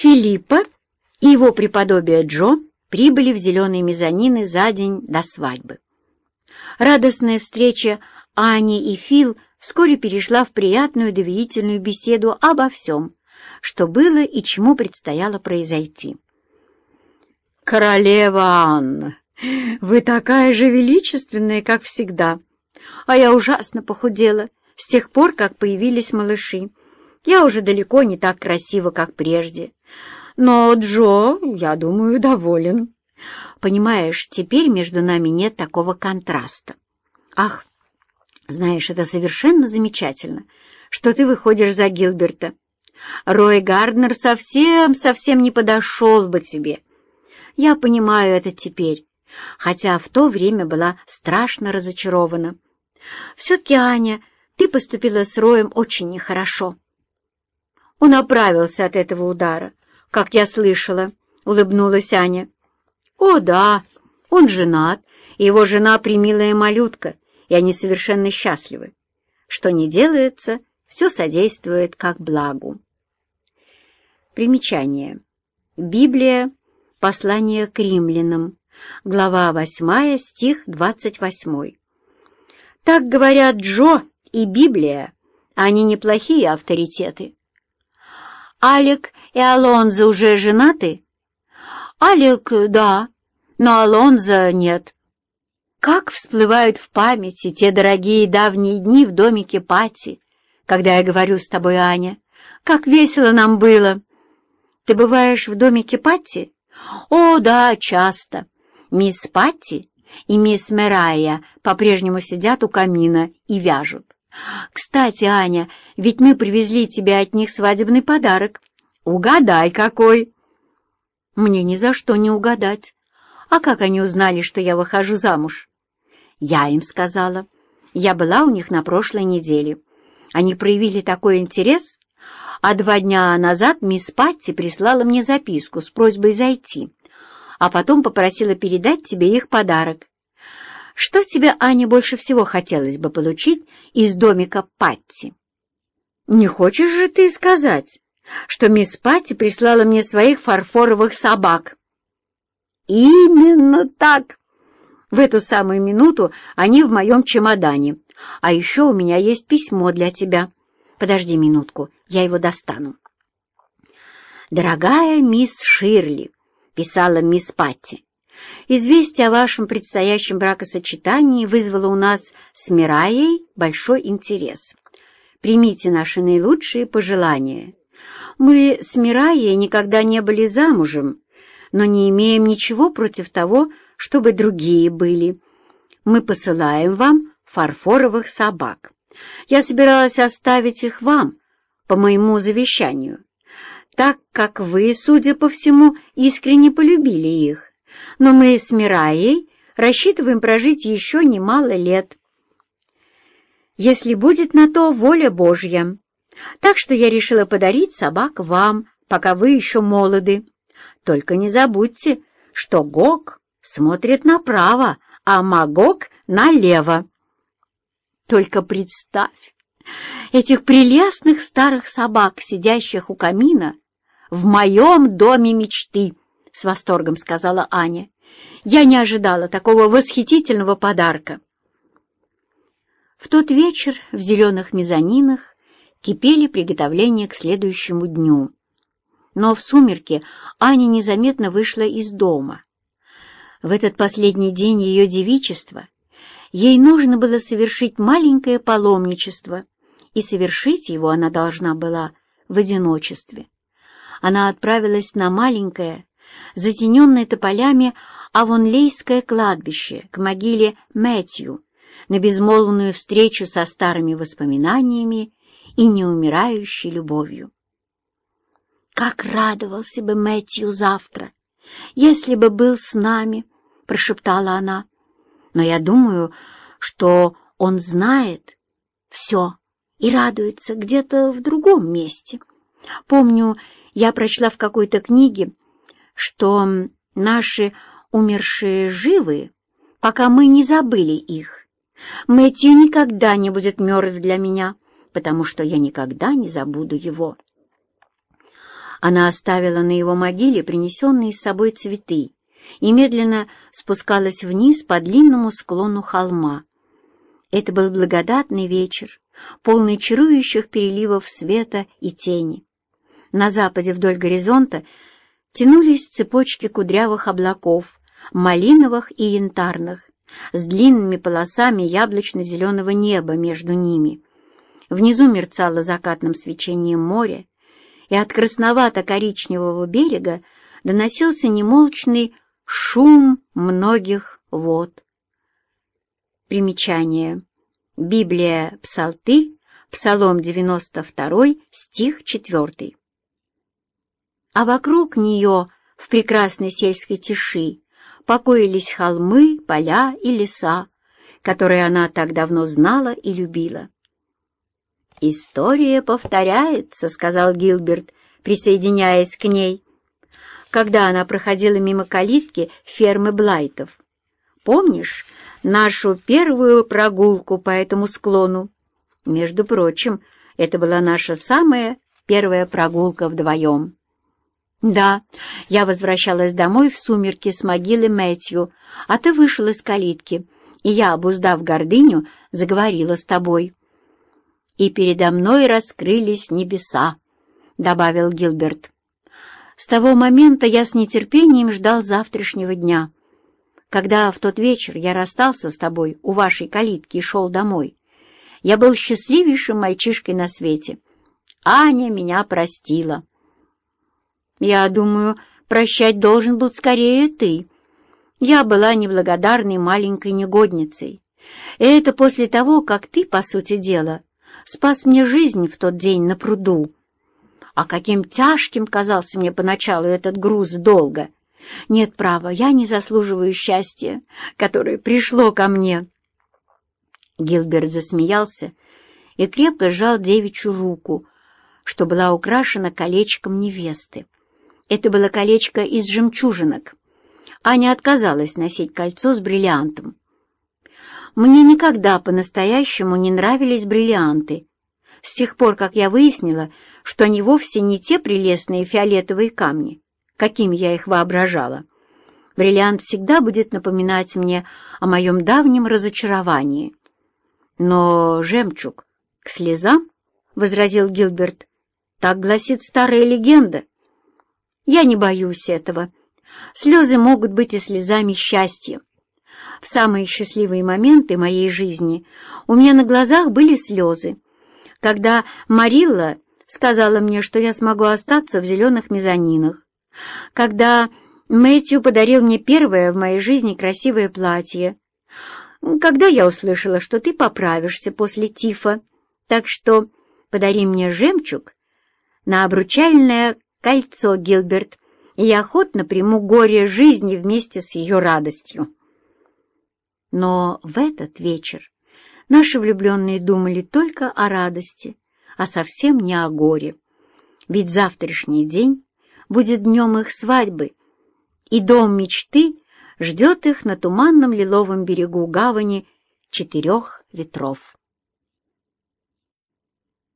Филиппа и его преподобие Джо прибыли в зеленые мезонины за день до свадьбы. Радостная встреча Ани и Фил вскоре перешла в приятную доверительную беседу обо всем, что было и чему предстояло произойти. «Королева Анна, вы такая же величественная, как всегда, а я ужасно похудела с тех пор, как появились малыши. Я уже далеко не так красива, как прежде. Но Джо, я думаю, доволен. Понимаешь, теперь между нами нет такого контраста. Ах, знаешь, это совершенно замечательно, что ты выходишь за Гилберта. Рой Гарднер совсем-совсем не подошел бы тебе. Я понимаю это теперь, хотя в то время была страшно разочарована. Все-таки, Аня, ты поступила с Роем очень нехорошо. Он оправился от этого удара, как я слышала, — улыбнулась Аня. О, да, он женат, и его жена примилая малютка, и они совершенно счастливы. Что не делается, все содействует как благу. Примечание. Библия, послание к римлянам, глава 8, стих 28. Так говорят Джо и Библия, они неплохие авторитеты. Алек и Алонзо уже женаты? Алек, да, но Алонзо нет. Как всплывают в памяти те дорогие давние дни в домике Пати, когда я говорю с тобой, Аня. Как весело нам было! Ты бываешь в домике Пати? О, да, часто. Мисс Патти и мисс Мерайя по-прежнему сидят у камина и вяжут. Кстати, Аня, ведь мы привезли тебе от них свадебный подарок. Угадай, какой!» «Мне ни за что не угадать. А как они узнали, что я выхожу замуж?» «Я им сказала. Я была у них на прошлой неделе. Они проявили такой интерес, а два дня назад мисс Патти прислала мне записку с просьбой зайти, а потом попросила передать тебе их подарок. Что тебе, Аня, больше всего хотелось бы получить из домика Патти? Не хочешь же ты сказать, что мисс Патти прислала мне своих фарфоровых собак? Именно так! В эту самую минуту они в моем чемодане. А еще у меня есть письмо для тебя. Подожди минутку, я его достану. «Дорогая мисс Ширли», — писала мисс Патти, Известие о вашем предстоящем бракосочетании вызвало у нас с Мираей большой интерес. Примите наши наилучшие пожелания. Мы с Мираей никогда не были замужем, но не имеем ничего против того, чтобы другие были. Мы посылаем вам фарфоровых собак. Я собиралась оставить их вам по моему завещанию, так как вы, судя по всему, искренне полюбили их но мы с Мираей рассчитываем прожить еще немало лет. Если будет на то воля Божья. Так что я решила подарить собак вам, пока вы еще молоды. Только не забудьте, что Гог смотрит направо, а Магог — налево. Только представь, этих прелестных старых собак, сидящих у камина, в моем доме мечты —— с восторгом сказала Аня. «Я не ожидала такого восхитительного подарка». В тот вечер в зеленых мезонинах кипели приготовления к следующему дню. Но в сумерки Аня незаметно вышла из дома. В этот последний день ее девичества ей нужно было совершить маленькое паломничество, и совершить его она должна была в одиночестве. Она отправилась на маленькое, затененное тополями Авонлейское кладбище к могиле Мэтью, на безмолвную встречу со старыми воспоминаниями и неумирающей любовью. «Как радовался бы Мэтью завтра, если бы был с нами!» — прошептала она. «Но я думаю, что он знает все и радуется где-то в другом месте. Помню, я прочла в какой-то книге, что наши умершие живы, пока мы не забыли их. Мэтью никогда не будет мертв для меня, потому что я никогда не забуду его. Она оставила на его могиле принесенные с собой цветы и медленно спускалась вниз по длинному склону холма. Это был благодатный вечер, полный чарующих переливов света и тени. На западе вдоль горизонта тянулись цепочки кудрявых облаков, малиновых и янтарных, с длинными полосами яблочно-зеленого неба между ними. Внизу мерцало закатным свечением море, и от красновато-коричневого берега доносился немолчный шум многих вод. Примечание. Библия Псалты, Псалом 92, стих 4. А вокруг нее, в прекрасной сельской тиши, покоились холмы, поля и леса, которые она так давно знала и любила. «История повторяется», — сказал Гилберт, присоединяясь к ней, когда она проходила мимо калитки фермы Блайтов. «Помнишь нашу первую прогулку по этому склону? Между прочим, это была наша самая первая прогулка вдвоем». «Да, я возвращалась домой в сумерки с могилы Мэтью, а ты вышел из калитки, и я, обуздав гордыню, заговорила с тобой» и передо мной раскрылись небеса», — добавил Гилберт. «С того момента я с нетерпением ждал завтрашнего дня. Когда в тот вечер я расстался с тобой у вашей калитки и шел домой, я был счастливейшим мальчишкой на свете. Аня меня простила». «Я думаю, прощать должен был скорее ты. Я была неблагодарной маленькой негодницей. И это после того, как ты, по сути дела, спас мне жизнь в тот день на пруду. А каким тяжким казался мне поначалу этот груз долга. Нет права, я не заслуживаю счастья, которое пришло ко мне. Гилберт засмеялся и крепко сжал девичью руку, что была украшена колечком невесты. Это было колечко из жемчужинок. Аня отказалась носить кольцо с бриллиантом. Мне никогда по-настоящему не нравились бриллианты, с тех пор, как я выяснила, что они вовсе не те прелестные фиолетовые камни, какими я их воображала. Бриллиант всегда будет напоминать мне о моем давнем разочаровании. Но жемчуг к слезам, — возразил Гилберт, — так гласит старая легенда. Я не боюсь этого. Слезы могут быть и слезами счастья. В самые счастливые моменты моей жизни у меня на глазах были слезы. Когда Марилла сказала мне, что я смогу остаться в зеленых мезонинах. Когда Мэтью подарил мне первое в моей жизни красивое платье. Когда я услышала, что ты поправишься после тифа. Так что подари мне жемчуг на обручальное кольцо, Гилберт, и я охотно приму горе жизни вместе с ее радостью. Но в этот вечер наши влюбленные думали только о радости, а совсем не о горе. Ведь завтрашний день будет днем их свадьбы, и дом мечты ждет их на туманном лиловом берегу гавани четырех ветров.